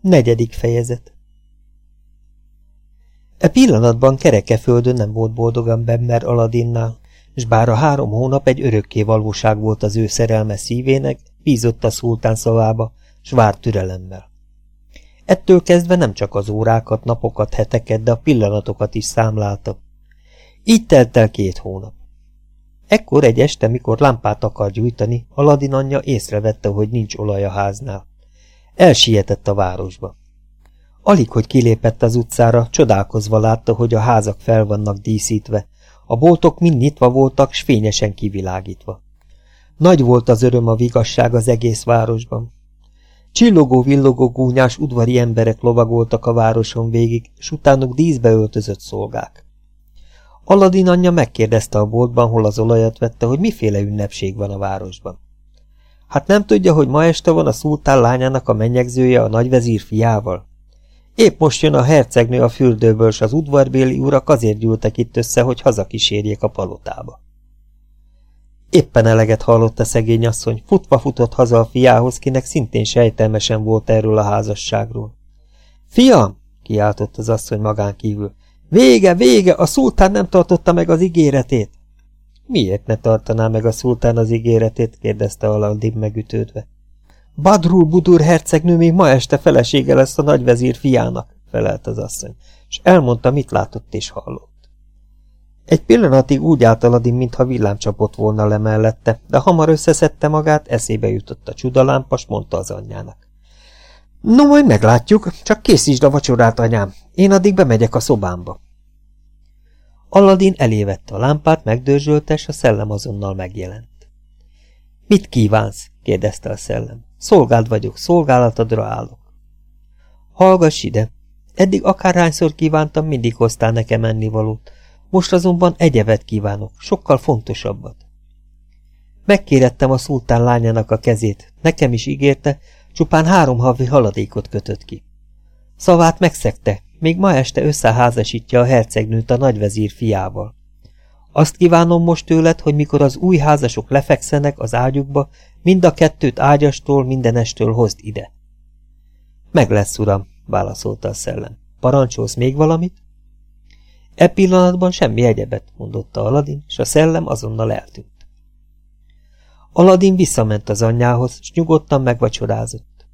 Negyedik fejezet E pillanatban kerekeföldön nem volt boldogan Bemmer Aladinnál, és bár a három hónap egy örökké valóság volt az ő szerelme szívének, bízott a szultán szavába, s várt türelemmel. Ettől kezdve nem csak az órákat, napokat, heteket, de a pillanatokat is számlálta. Így telt el két hónap. Ekkor egy este, mikor lámpát akar gyújtani, Aladin anyja észrevette, hogy nincs olaj a háznál. Elsietett a városba. Alig, hogy kilépett az utcára, csodálkozva látta, hogy a házak fel vannak díszítve, a boltok mind nyitva voltak, s fényesen kivilágítva. Nagy volt az öröm a vigasság az egész városban. Csillogó-villogó gúnyás udvari emberek lovagoltak a városon végig, s utánuk díszbe öltözött szolgák. Aladin anyja megkérdezte a boltban, hol az olajat vette, hogy miféle ünnepség van a városban. Hát nem tudja, hogy ma este van a szultán lányának a mennyegzője a nagyvezír fiával? Épp most jön a hercegnő a fürdőből, s az udvarbéli urak azért gyűltek itt össze, hogy hazakísérjék a palotába. Éppen eleget hallott a szegény asszony, futva futott haza a fiához, kinek szintén sejtelmesen volt erről a házasságról. Fiam, kiáltott az asszony magán kívül, vége, vége, a szultán nem tartotta meg az ígéretét. Miért ne tartaná meg a szultán az ígéretét? kérdezte Aladdin megütődve. Badrul Budur hercegnő még ma este felesége lesz a nagyvezír fiának, felelt az asszony, és elmondta, mit látott és hallott. Egy pillanatig úgy állt Aladin, mintha villám csapott volna le mellette, de hamar összeszedte magát, eszébe jutott a csudalámpas, mondta az anyjának. No, majd meglátjuk, csak készítsd a vacsorát, anyám, én addig bemegyek a szobámba. Aladin elévette a lámpát, megdörzsölte, és a szellem azonnal megjelent. Mit kívánsz? kérdezte a szellem. Szolgáld vagyok, szolgálatadra állok. Hallgass ide! Eddig akárhányszor kívántam, mindig hoztál nekem ennivalót. Most azonban egyevet kívánok, sokkal fontosabbat. Megkérettem a szultán lányának a kezét, nekem is ígérte, csupán három havi haladékot kötött ki. Szavát megszegte, még ma este összeházasítja a hercegnőt a nagyvezír fiával. Azt kívánom most tőled, hogy mikor az új házasok lefekszenek az ágyukba, mind a kettőt ágyastól, mindenestől hozd ide. Meg lesz, uram, válaszolta a szellem. Parancsolsz még valamit? E pillanatban semmi egyebet, mondotta Aladin, és a szellem azonnal eltűnt. Aladin visszament az anyjához, s nyugodtan megvacsorázott.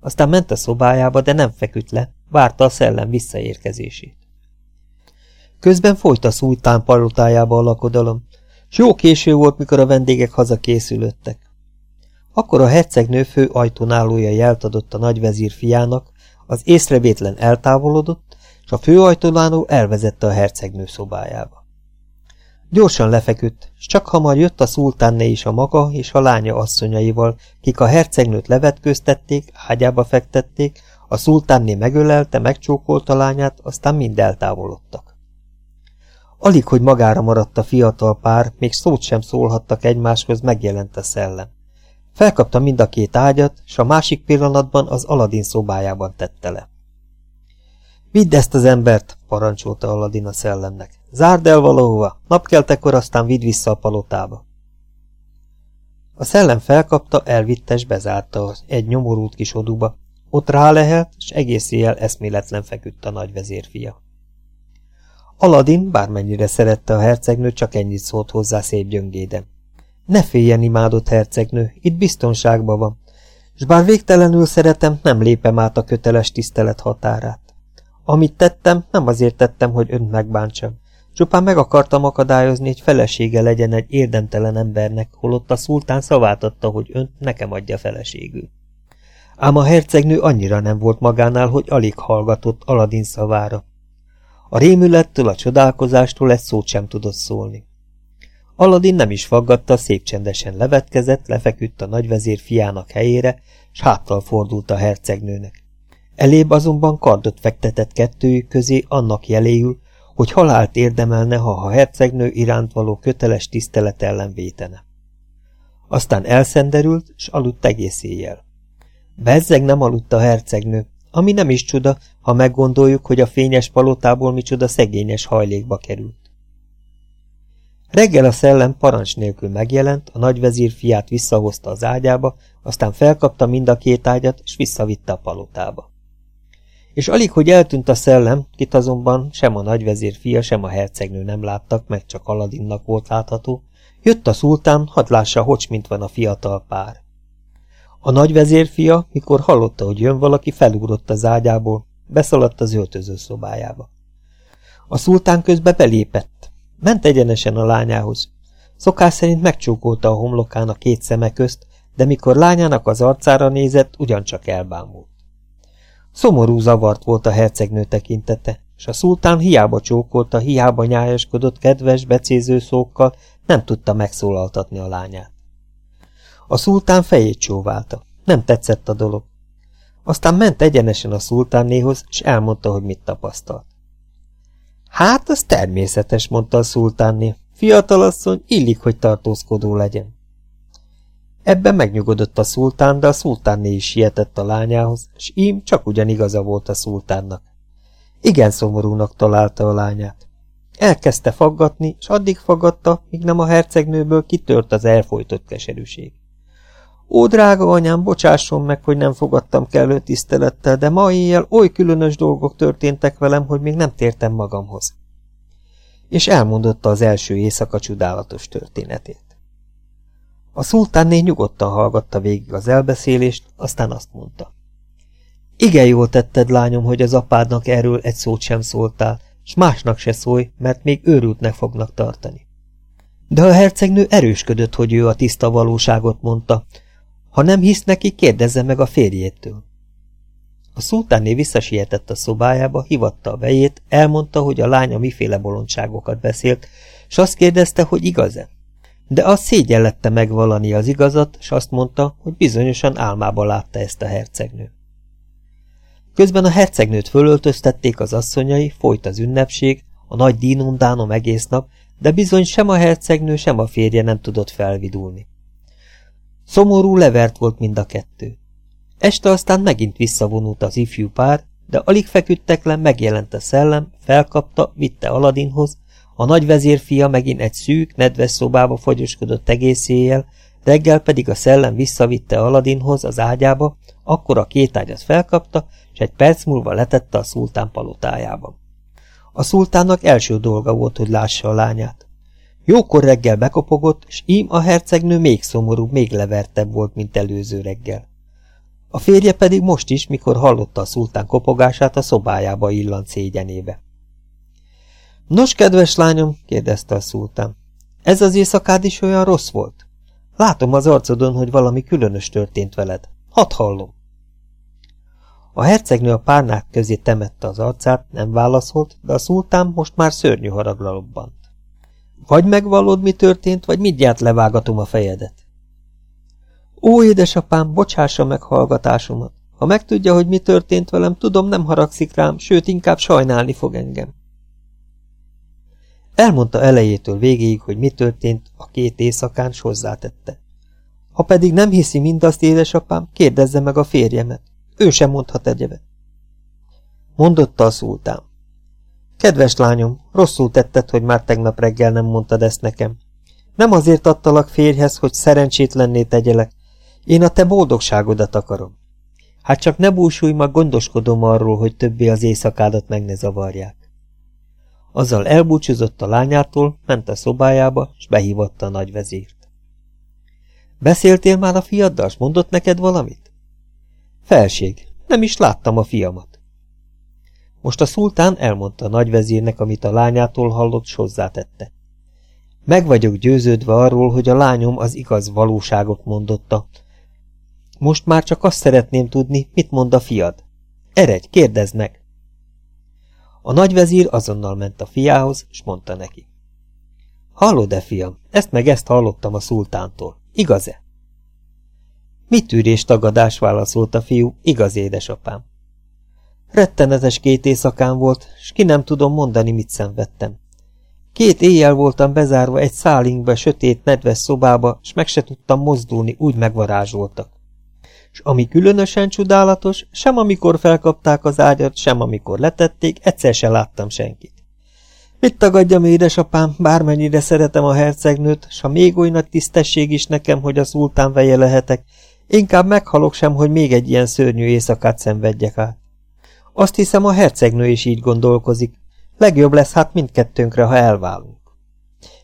Aztán ment a szobájába, de nem feküdt le, várta a szellem visszaérkezését. Közben folyt a szultán palotájába a lakodalom, s jó késő volt, mikor a vendégek hazakészülöttek. Akkor a hercegnő fő ajtónálója jelt adott a nagyvezír fiának, az észrevétlen eltávolodott, és a főajtónáló elvezette a hercegnő szobájába. Gyorsan lefeküdt, s csak hamar jött a szultánné is a maga és a lánya asszonyaival, kik a hercegnőt levetkőztették, ágyába fektették, a szultánné megölelte, megcsókolta lányát, aztán mind eltávolodtak. Alig, hogy magára maradt a fiatal pár, még szót sem szólhattak egymáshoz, megjelent a szellem. Felkapta mind a két ágyat, s a másik pillanatban az Aladin szobájában tette le. Vidd ezt az embert, parancsolta Aladin a szellemnek. Zárd el valahova, napkeltekor aztán vidd vissza a palotába. A szellem felkapta, elvitte és bezárta egy nyomorult kis oduba. Ott rálehelt, és egész éjjel eszméletlen feküdt a nagyvezérfia. Aladin, bármennyire szerette a hercegnő, csak ennyit szólt hozzá szép gyöngéden. Ne féljen, imádott hercegnő, itt biztonságban van, és bár végtelenül szeretem, nem lépem át a köteles tisztelet határát. Amit tettem, nem azért tettem, hogy önt megbántsam. Csupán meg akartam akadályozni, hogy felesége legyen egy érdemtelen embernek, holott a szultán szavát adta, hogy önt nekem adja feleségül. Ám a hercegnő annyira nem volt magánál, hogy alig hallgatott Aladin szavára. A rémülettől, a csodálkozástól egy szót sem tudott szólni. Aladin nem is faggatta, szép csendesen levetkezett, lefeküdt a nagyvezér fiának helyére, s háttal fordult a hercegnőnek. Elébb azonban kardot fektetett kettőjük közé annak jeléül, hogy halált érdemelne, ha a hercegnő iránt való köteles tisztelet ellen vétene. Aztán elszenderült, s aludt egész éjjel. Bezzeg nem aludt a hercegnő, ami nem is csuda, ha meggondoljuk, hogy a fényes palotából micsoda szegényes hajlékba került. Reggel a szellem parancs nélkül megjelent, a nagyvezír fiát visszahozta az ágyába, aztán felkapta mind a két ágyat, és visszavitte a palotába. és alig, hogy eltűnt a szellem, kit azonban sem a nagyvezér fia, sem a hercegnő nem láttak, meg csak Aladinnak volt látható, jött a szultán, hadd lássa, hogy mint van a fiatal pár. A nagyvezér fia, mikor hallotta, hogy jön valaki, felugrott az ágyából, beszaladt az öltöző szobájába. A szultán közbe belépett. Ment egyenesen a lányához. Szokás szerint megcsókolta a homlokán a két szeme közt, de mikor lányának az arcára nézett, ugyancsak elbámult. Szomorú zavart volt a hercegnő tekintete, és a szultán hiába csókolta, hiába nyájaskodott kedves, becéző szókkal, nem tudta megszólaltatni a lányát. A szultán fejét csóválta. Nem tetszett a dolog. Aztán ment egyenesen a szultánnéhoz, és elmondta, hogy mit tapasztalt. Hát, az természetes, mondta a szultánné. Fiatalasszony, illik, hogy tartózkodó legyen. Ebben megnyugodott a szultán, de a szultánné is sietett a lányához, és ím csak ugyan igaza volt a szultánnak. Igen szomorúnak találta a lányát. Elkezdte faggatni, és addig faggatta, míg nem a hercegnőből kitört az elfolytott keserűség. Ó, drága anyám, bocsásson meg, hogy nem fogadtam kellő tisztelettel, de ma éjjel oly különös dolgok történtek velem, hogy még nem tértem magamhoz. És elmondotta az első éjszaka csodálatos történetét. A szultánné nyugodtan hallgatta végig az elbeszélést, aztán azt mondta. Igen jól tetted, lányom, hogy az apádnak erről egy szót sem szóltál, s másnak se szólj, mert még őrültnek fognak tartani. De a hercegnő erősködött, hogy ő a tiszta valóságot mondta, ha nem hisz neki, kérdezze meg a férjétől. A szultánné visszasietett a szobájába, hivatta a vejét, elmondta, hogy a lánya miféle bolondságokat beszélt, s azt kérdezte, hogy igaz-e. De az szégyellette megvalani az igazat, s azt mondta, hogy bizonyosan álmába látta ezt a hercegnő. Közben a hercegnőt fölöltöztették az asszonyai, folyt az ünnepség, a nagy dínundánom egész nap, de bizony sem a hercegnő, sem a férje nem tudott felvidulni. Szomorú levert volt mind a kettő. Este aztán megint visszavonult az ifjú pár, de alig feküdtek le, megjelent a szellem, felkapta, vitte Aladinhoz, a nagyvezér fia megint egy szűk, nedves szobába fagyoskodott egész éjjel, reggel pedig a szellem visszavitte Aladinhoz az ágyába, akkor a két ágyat felkapta, és egy perc múlva letette a szultán palotájában. A szultánnak első dolga volt, hogy lássa a lányát. Jókor reggel bekopogott, s ím a hercegnő még szomorúbb, még levertebb volt, mint előző reggel. A férje pedig most is, mikor hallotta a szultán kopogását, a szobájába illant szégyenébe. Nos, kedves lányom, kérdezte a szultán, ez az éjszakád is olyan rossz volt? Látom az arcodon, hogy valami különös történt veled. Hadd hallom. A hercegnő a párnák közé temette az arcát, nem válaszolt, de a szultán most már szörnyű haragra lobbant. Vagy megvallod, mi történt, vagy mindjárt levágatom a fejedet. Ó, édesapám, bocsássa meg hallgatásomat. Ha megtudja, hogy mi történt velem, tudom, nem haragszik rám, sőt, inkább sajnálni fog engem. Elmondta elejétől végéig, hogy mi történt, a két éjszakán s hozzátette. Ha pedig nem hiszi mindazt, édesapám, kérdezze meg a férjemet. Ő sem mondhat egyebet. Mondotta a szultán. Kedves lányom, rosszul tetted, hogy már tegnap reggel nem mondtad ezt nekem. Nem azért adtalak férjhez, hogy szerencsétlenné tegyelek. Én a te boldogságodat akarom. Hát csak ne búsulj, mag gondoskodom arról, hogy többé az éjszakádat meg ne zavarják. Azzal elbúcsúzott a lányától, ment a szobájába, és behívatta a nagyvezírt. Beszéltél már a fiaddal, s mondott neked valamit? Felség, nem is láttam a fiamat. Most a szultán elmondta a nagyvezírnek, amit a lányától hallott, s hozzátette. Meg vagyok győződve arról, hogy a lányom az igaz valóságot mondotta. Most már csak azt szeretném tudni, mit mond a fiad. Eredj, kérdezd meg! A nagyvezír azonnal ment a fiához, s mondta neki. Hallod-e, fiam, ezt meg ezt hallottam a szultántól. Igaz-e? Mit tűrés tagadás válaszolt a fiú, igaz édesapám. Rettenetes két éjszakán volt, s ki nem tudom mondani, mit szenvedtem. Két éjjel voltam bezárva egy szálinkbe, sötét, nedves szobába, s meg se tudtam mozdulni, úgy megvarázsoltak. És ami különösen csodálatos, sem amikor felkapták az ágyat, sem amikor letették, egyszer se láttam senkit. Mit tagadjam, édesapám, bármennyire szeretem a hercegnőt, s ha még oly nagy tisztesség is nekem, hogy a szultán veje lehetek, inkább meghalok sem, hogy még egy ilyen szörnyű éjszakát szenvedjek át. Azt hiszem, a hercegnő is így gondolkozik. Legjobb lesz hát mindkettőnkre, ha elválunk.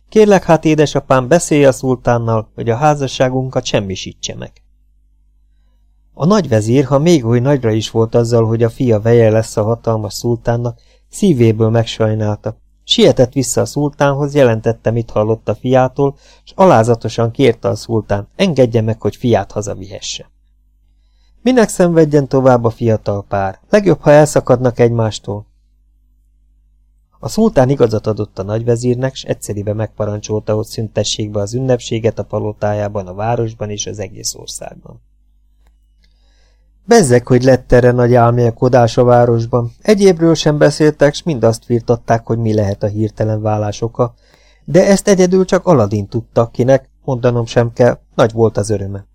Kérlek hát, édesapám, beszélj a szultánnal, hogy a házasságunkat semmisítse meg. A nagyvezír, ha még oly nagyra is volt azzal, hogy a fia veje lesz a hatalmas szultánnak, szívéből megsajnálta. Sietett vissza a szultánhoz, jelentette, mit hallott a fiától, és alázatosan kérte a szultán, engedje meg, hogy fiát hazavihesse. Minek szenvedjen tovább a fiatal pár? Legjobb, ha elszakadnak egymástól. A szultán igazat adott a nagyvezírnek, s egyszerűen megparancsolta, hogy szüntessék be az ünnepséget a palotájában, a városban és az egész országban. Bezzek, hogy lett erre nagy álmélkodás a városban. Egyébről sem beszéltek, s mind azt firtatták, hogy mi lehet a hirtelen vállás oka, de ezt egyedül csak Aladin tudta, kinek, mondanom sem kell, nagy volt az öröme.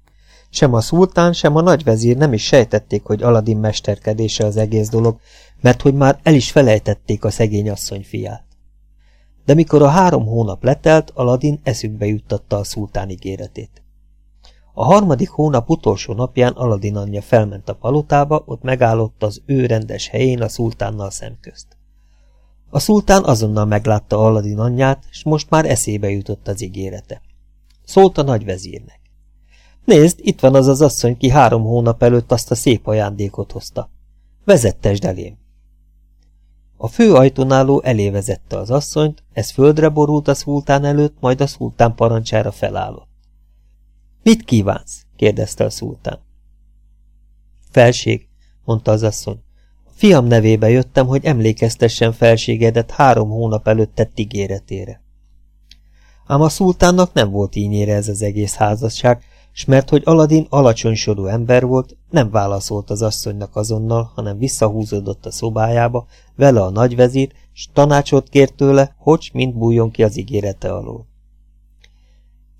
Sem a szultán, sem a nagyvezír nem is sejtették, hogy Aladin mesterkedése az egész dolog, mert hogy már el is felejtették a szegény asszony fiát. De mikor a három hónap letelt, Aladin eszükbe juttatta a szultán ígéretét. A harmadik hónap utolsó napján Aladin anyja felment a palotába, ott megállott az ő rendes helyén a szultánnal szemközt. A szultán azonnal meglátta Aladin anyját, és most már eszébe jutott az ígérete. Szólt a nagyvezírnek. Nézd, itt van az az asszony, ki három hónap előtt azt a szép ajándékot hozta. Vezettesd elém. A fő ajtónáló elévezette az asszonyt, ez földre borult a szultán előtt, majd a szultán parancsára felállott. Mit kívánsz? kérdezte a szultán. Felség, mondta az asszony. Fiam nevébe jöttem, hogy emlékeztessen felségedet három hónap előtt tett ígéretére. Ám a szultánnak nem volt ínyére ez az egész házasság, s mert hogy Aladin alacsonysorú ember volt, nem válaszolt az asszonynak azonnal, hanem visszahúzódott a szobájába, vele a nagyvezír, s tanácsot kért tőle, hogy mind bújjon ki az ígérete alól.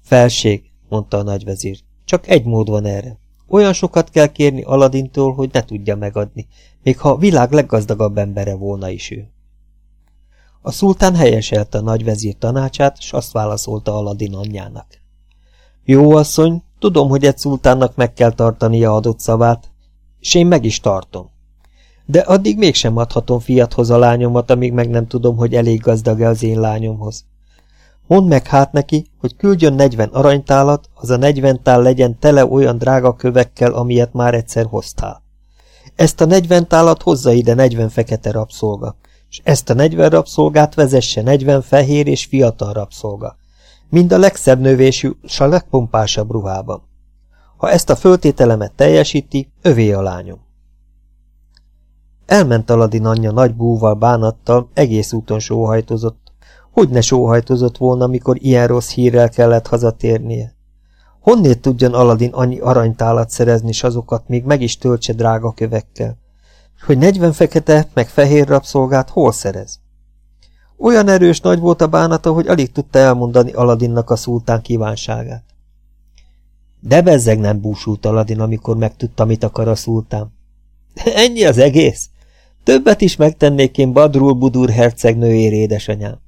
Felség, mondta a nagyvezír, csak egy mód van erre. Olyan sokat kell kérni Aladintól, hogy ne tudja megadni, még ha a világ leggazdagabb embere volna is ő. A szultán helyeselte a nagyvezír tanácsát, s azt válaszolta Aladin anyjának. Jó asszony, tudom, hogy egy szultánnak meg kell tartania adott szavát, és én meg is tartom. De addig mégsem adhatom fiathoz a lányomat, amíg meg nem tudom, hogy elég gazdag-e az én lányomhoz. Mondd meg hát neki, hogy küldjön negyven aranytálat, az a negyven tál legyen tele olyan drága kövekkel, amilyet már egyszer hoztál. Ezt a negyven tálat hozza ide negyven fekete rabszolga, és ezt a negyven rabszolgát vezesse negyven fehér és fiatal rabszolga, mind a legszebb növésű, s a legpompásabb ruhában. Ha ezt a föltételemet teljesíti, övé a lányom. Elment Aladin anyja nagy búval bánattal, egész úton sóhajtozott, hogy ne sóhajtozott volna, mikor ilyen rossz hírrel kellett hazatérnie? Honnét tudjon Aladin annyi aranytálat szerezni, s azokat még meg is töltse drága kövekkel? Hogy negyven fekete, meg fehér rabszolgát hol szerez? Olyan erős nagy volt a bánata, hogy alig tudta elmondani Aladinnak a szultán kívánságát. De bezzeg nem búsult Aladin, amikor megtudta, mit akar a szultán. Ennyi az egész? Többet is megtennék én Badrul Budur hercegnőjér édesanyám.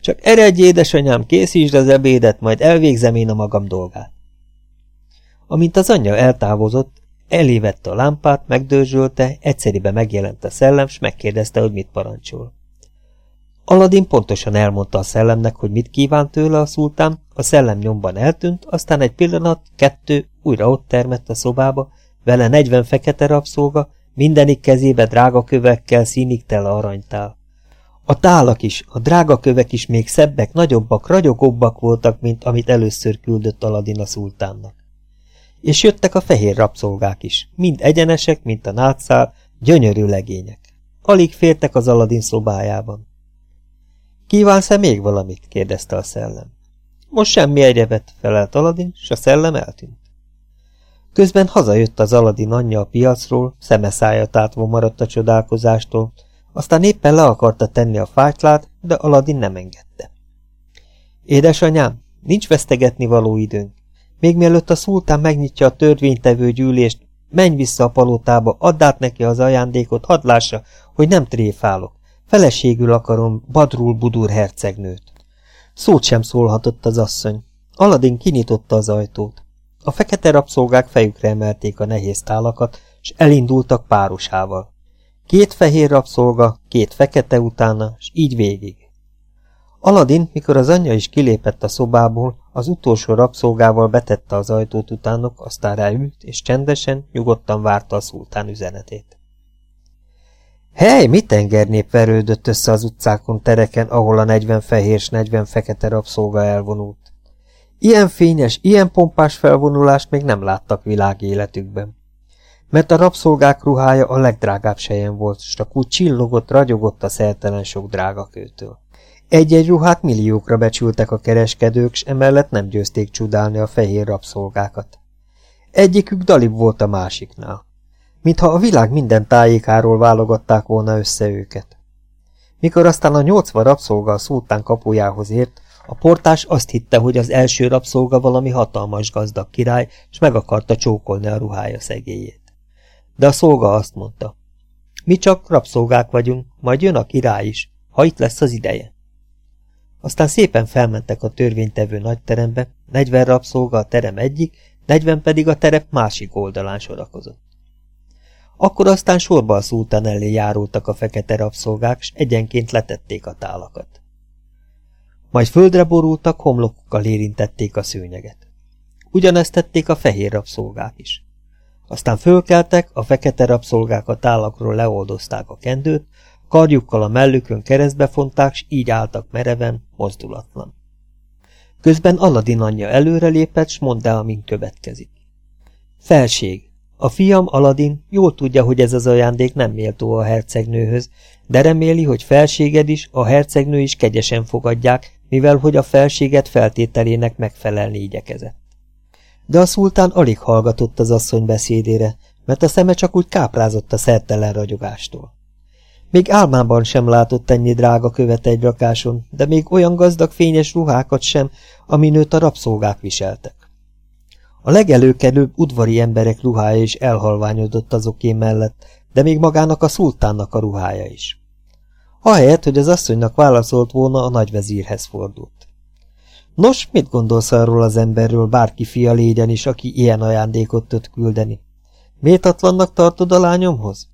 Csak eredj, édesanyám, készítsd az ebédet, majd elvégzem én a magam dolgát. Amint az anyja eltávozott, elévette a lámpát, megdörzsölte, egyszerűen megjelent a szellem, s megkérdezte, hogy mit parancsol. Aladin pontosan elmondta a szellemnek, hogy mit kíván tőle a szultán, a szellem nyomban eltűnt, aztán egy pillanat, kettő, újra ott termett a szobába, vele negyven fekete rabszolga, mindenik kezébe drága kövekkel színig tele aranytál. A tálak is, a drága kövek is még szebbek, nagyobbak, ragyogóbbak voltak, mint amit először küldött Aladin a szultánnak. És jöttek a fehér rabszolgák is, mind egyenesek, mint a nátszál, gyönyörű legények. Alig fértek az Aladin szobájában. Kívánsz-e még valamit? kérdezte a szellem. Most semmi egyebet, felelt Aladin, s a szellem eltűnt. Közben hazajött az Aladin anyja a piacról, szeme szája tátva maradt a csodálkozástól, aztán éppen le akarta tenni a fájtlát, de Aladin nem engedte. Édesanyám, nincs vesztegetni való időnk. Még mielőtt a szultán megnyitja a törvénytevő gyűlést, menj vissza a palotába, add át neki az ajándékot, hadd lássa, hogy nem tréfálok. Feleségül akarom Badrul Budur hercegnőt. Szót sem szólhatott az asszony. Aladin kinyitotta az ajtót. A fekete rabszolgák fejükre emelték a nehéz tálakat, és elindultak párosával. Két fehér rabszolga, két fekete utána, és így végig. Aladin, mikor az anyja is kilépett a szobából, az utolsó rabszolgával betette az ajtót utánok, aztán ráült, és csendesen, nyugodtan várta a szultán üzenetét. Hely, mit tengernép verődött össze az utcákon, tereken, ahol a negyven fehér s negyven fekete rabszolga elvonult. Ilyen fényes, ilyen pompás felvonulást még nem láttak világ életükben. Mert a rabszolgák ruhája a legdrágább sejen volt, s csak úgy csillogott, ragyogott a szertelen sok drágakőtől. Egy-egy ruhát milliókra becsültek a kereskedők, s emellett nem győzték csodálni a fehér rabszolgákat. Egyikük dalib volt a másiknál. Mintha a világ minden tájékáról válogatták volna össze őket. Mikor aztán a nyolcva rabszolga a szultán kapujához ért, a portás azt hitte, hogy az első rabszolga valami hatalmas gazdag király, és meg akarta csókolni a ruhája szegélyét. De a szolga azt mondta, mi csak rabszolgák vagyunk, majd jön a király is, ha itt lesz az ideje. Aztán szépen felmentek a törvénytevő nagyterembe, negyven rabszolga a terem egyik, negyven pedig a terep másik oldalán sorakozott. Akkor aztán sorba a szultán elé járultak a fekete rabszolgák, s egyenként letették a tálakat. Majd földre borultak, homlokukkal érintették a szőnyeget. Ugyanezt tették a fehér rabszolgák is. Aztán fölkeltek, a fekete rabszolgák a tálakról leoldozták a kendőt, karjukkal a mellükön keresztbe fonták, s így álltak mereven, mozdulatlan. Közben Aladin anyja előrelépett, s mondd amint következik. Felség, a fiam Aladin jól tudja, hogy ez az ajándék nem méltó a hercegnőhöz, de reméli, hogy felséged is, a hercegnő is kegyesen fogadják, mivel hogy a felséget feltételének megfelelni igyekezett. De a szultán alig hallgatott az asszony beszédére, mert a szeme csak úgy káprázott a szertelen ragyogástól. Még álmában sem látott ennyi drága követ egy rakáson, de még olyan gazdag fényes ruhákat sem, amin őt a rabszolgák viseltek. A legelőkelőbb udvari emberek ruhája is elhalványodott azoké mellett, de még magának a szultánnak a ruhája is. Ahelyett, hogy az asszonynak válaszolt volna, a nagyvezírhez fordult. Nos, mit gondolsz arról az emberről, bárki fia légyen is, aki ilyen ajándékot tud küldeni? Méltatlannak tartod a lányomhoz?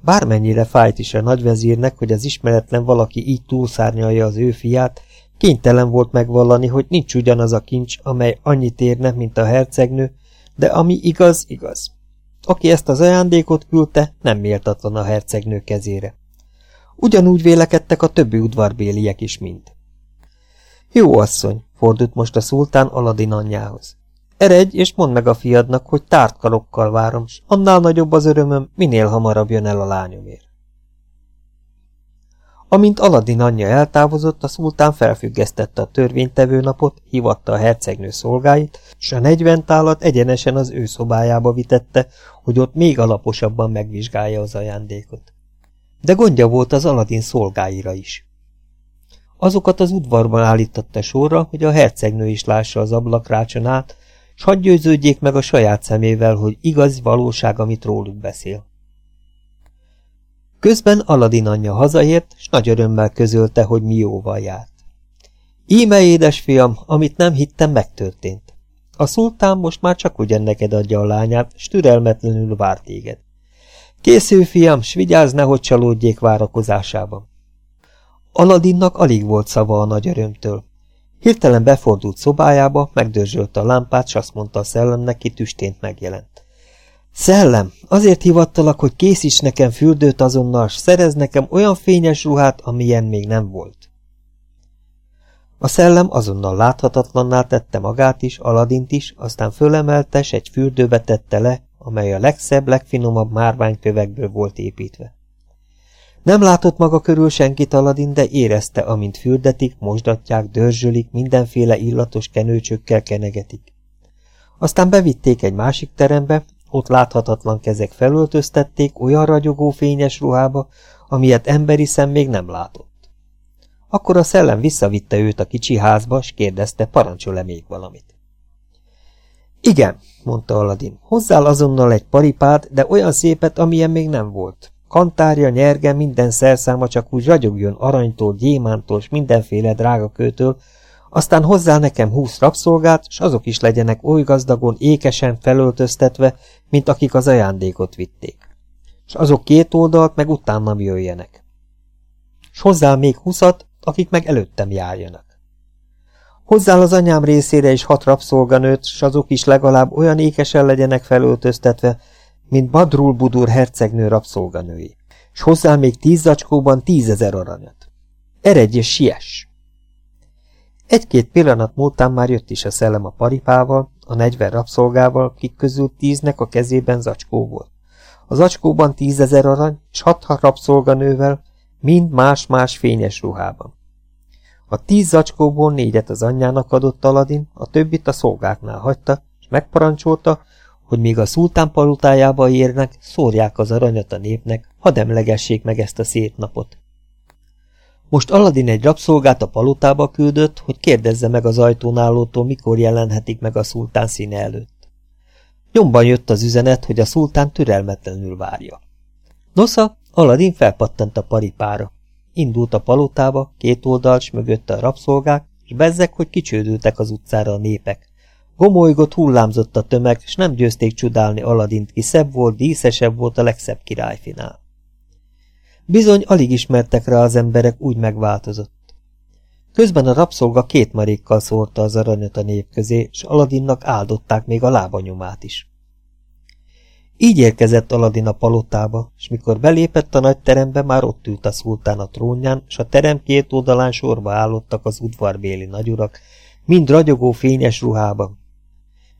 Bármennyire fájt is a nagyvezírnek, hogy az ismeretlen valaki így túlszárnyalja az ő fiát, kénytelen volt megvallani, hogy nincs ugyanaz a kincs, amely annyit érne, mint a hercegnő, de ami igaz, igaz. Aki ezt az ajándékot küldte, nem méltatlan a hercegnő kezére. Ugyanúgy vélekedtek a többi udvarbéliek is mind. Jó asszony, fordult most a szultán Aladin anyjához. Eredj, és mondd meg a fiadnak, hogy tárt karokkal várom, s annál nagyobb az örömöm, minél hamarabb jön el a lányomért. Amint Aladin anyja eltávozott, a szultán felfüggesztette a törvénytevő napot, hivatta a hercegnő szolgáit, s a negyven tálat egyenesen az ő szobájába vitette, hogy ott még alaposabban megvizsgálja az ajándékot. De gondja volt az Aladin szolgáira is. Azokat az udvarban állította sorra, hogy a hercegnő is lássa az ablakrácson át, s hadd győződjék meg a saját szemével, hogy igaz valóság, amit róluk beszél. Közben Aladin anyja hazaért, s nagy örömmel közölte, hogy mi jóval járt. Íme, édesfiam, amit nem hittem, megtörtént. A szultán most már csak ugyan neked adja a lányát, s türelmetlenül vár téged. Készül, fiam, s vigyázz, nehogy csalódjék várakozásában. Aladinnak alig volt szava a nagy örömtől. Hirtelen befordult szobájába, megdörzsölte a lámpát, s azt mondta a szellemnek, ki tüstént megjelent. Szellem, azért hivattalak, hogy készíts nekem fürdőt azonnal, s szerez nekem olyan fényes ruhát, amilyen még nem volt. A szellem azonnal láthatatlanná tette magát is, Aladint is, aztán fölemelte, s egy fürdőbe tette le, amely a legszebb, legfinomabb márványkövekből volt építve. Nem látott maga körül senkit Aladin, de érezte, amint fürdetik, mosdatják, dörzsölik, mindenféle illatos kenőcsökkel kenegetik. Aztán bevitték egy másik terembe, ott láthatatlan kezek felöltöztették olyan ragyogó fényes ruhába, amilyet emberi szem még nem látott. Akkor a szellem visszavitte őt a kicsi házba, s kérdezte, parancsol-e még valamit. Igen, mondta Aladin, hozzál azonnal egy paripát, de olyan szépet, amilyen még nem volt. Kantárja, nyerge, minden szerszáma csak úgy ragyogjon aranytól, gyémántól, s mindenféle drága kőtől, aztán hozzá nekem húsz rabszolgát, s azok is legyenek oly gazdagon, ékesen felöltöztetve, mint akik az ajándékot vitték. és azok két oldalt meg utánam jöjjenek. S hozzá még huszat, akik meg előttem járjanak. Hozzá az anyám részére is hat rabszolganőt, s azok is legalább olyan ékesen legyenek felöltöztetve, mint Badrul Budur hercegnő rabszolganői, s hozzá még tíz zacskóban tízezer aranyat. Eredj és siess! Egy-két pillanat múltán már jött is a szellem a paripával, a negyven rabszolgával, kik közül tíznek a kezében zacskó volt. A zacskóban tízezer arany, és hat rabszolganővel, mind más-más fényes ruhában. A tíz zacskóból négyet az anyjának adott Aladin, a többit a szolgáknál hagyta, és megparancsolta, hogy még a szultán palutájába érnek, szórják az aranyat a népnek, hadd emlegessék meg ezt a szép napot. Most Aladin egy rabszolgát a palotába küldött, hogy kérdezze meg az ajtónálótól, mikor jelenhetik meg a szultán színe előtt. Nyomban jött az üzenet, hogy a szultán türelmetlenül várja. Nosza, Aladin felpattant a paripára. Indult a palotába, két oldalt mögötte a rabszolgák, és bezzek, hogy kicsődültek az utcára a népek. Gomolygott hullámzott a tömeg, s nem győzték csodálni Aladint, ki szebb volt, díszesebb volt a legszebb királyfinál. Bizony alig ismertek rá az emberek, úgy megváltozott. Közben a rabszolga két marékkal szórta az aranyat a nép közé, s Aladinnak áldották még a lábanyomát is. Így érkezett Aladin a palotába, és mikor belépett a nagy terembe, már ott ült a szultán a trónján, s a terem két oldalán sorba állottak az udvarbéli nagyurak, mind ragyogó fényes ruhában.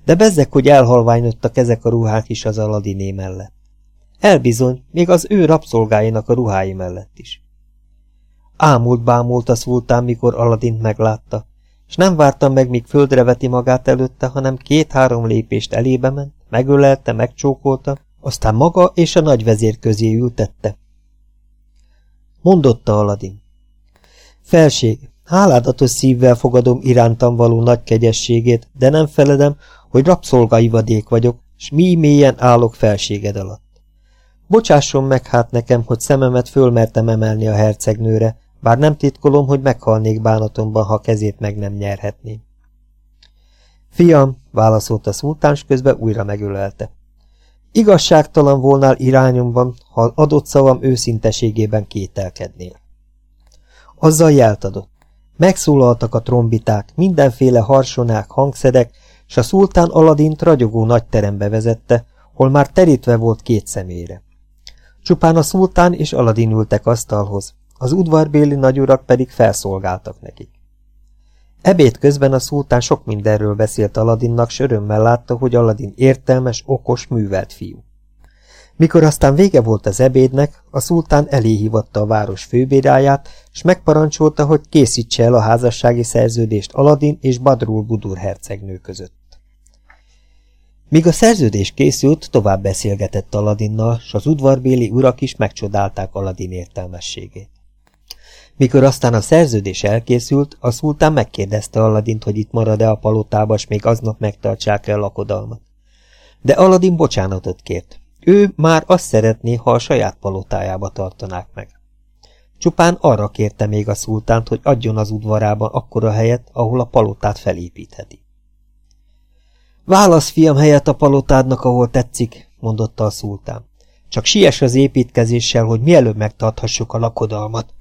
De bezzek, hogy elhalványodtak ezek a ruhák is az Aladiné mellett. Elbizony, még az ő rabszolgáinak a ruhái mellett is. Ámult bámult a szultán, mikor Aladint meglátta, és nem vártam meg, míg földre veti magát előtte, hanem két-három lépést elébe ment, megölelte, megcsókolta, aztán maga és a nagyvezér közé ültette. Mondotta Aladin. Felség, háládatos szívvel fogadom irántam való nagy kegyességét, de nem feledem, hogy rabszolgaivadék vagyok, s mi mélyen állok felséged alatt. Bocsásson meg hát nekem, hogy szememet fölmertem emelni a hercegnőre, bár nem titkolom, hogy meghalnék bánatomban, ha kezét meg nem nyerhetném. Fiam, válaszolta szultáns közben újra megölelte. Igazságtalan volnál irányomban, ha adott szavam őszinteségében kételkednél. Azzal jelt adott. Megszólaltak a trombiták, mindenféle harsonák, hangszerek, s a szultán Aladint ragyogó nagy terembe vezette, hol már terítve volt két szemére. Csupán a szultán és Aladin ültek asztalhoz, az udvarbéli nagyurak pedig felszolgáltak nekik. Ebéd közben a szultán sok mindenről beszélt Aladinnak, s látta, hogy Aladin értelmes, okos, művelt fiú. Mikor aztán vége volt az ebédnek, a szultán eléhívatta a város főbéráját, s megparancsolta, hogy készítse el a házassági szerződést Aladin és Badrul Budur hercegnő között. Míg a szerződés készült, tovább beszélgetett Aladinnal, s az udvarbéli urak is megcsodálták Aladin értelmességét. Mikor aztán a szerződés elkészült, a szultán megkérdezte Aladint, hogy itt marad-e a palotába, s még aznap megtartsák-e a lakodalmat. De Aladin bocsánatot kért. Ő már azt szeretné, ha a saját palotájába tartanák meg. Csupán arra kérte még a szultánt, hogy adjon az udvarában akkora helyet, ahol a palotát felépítheti. Válasz, fiam, helyet a palotádnak, ahol tetszik, mondotta a szultán. Csak siess az építkezéssel, hogy mielőbb megtarthassuk a lakodalmat.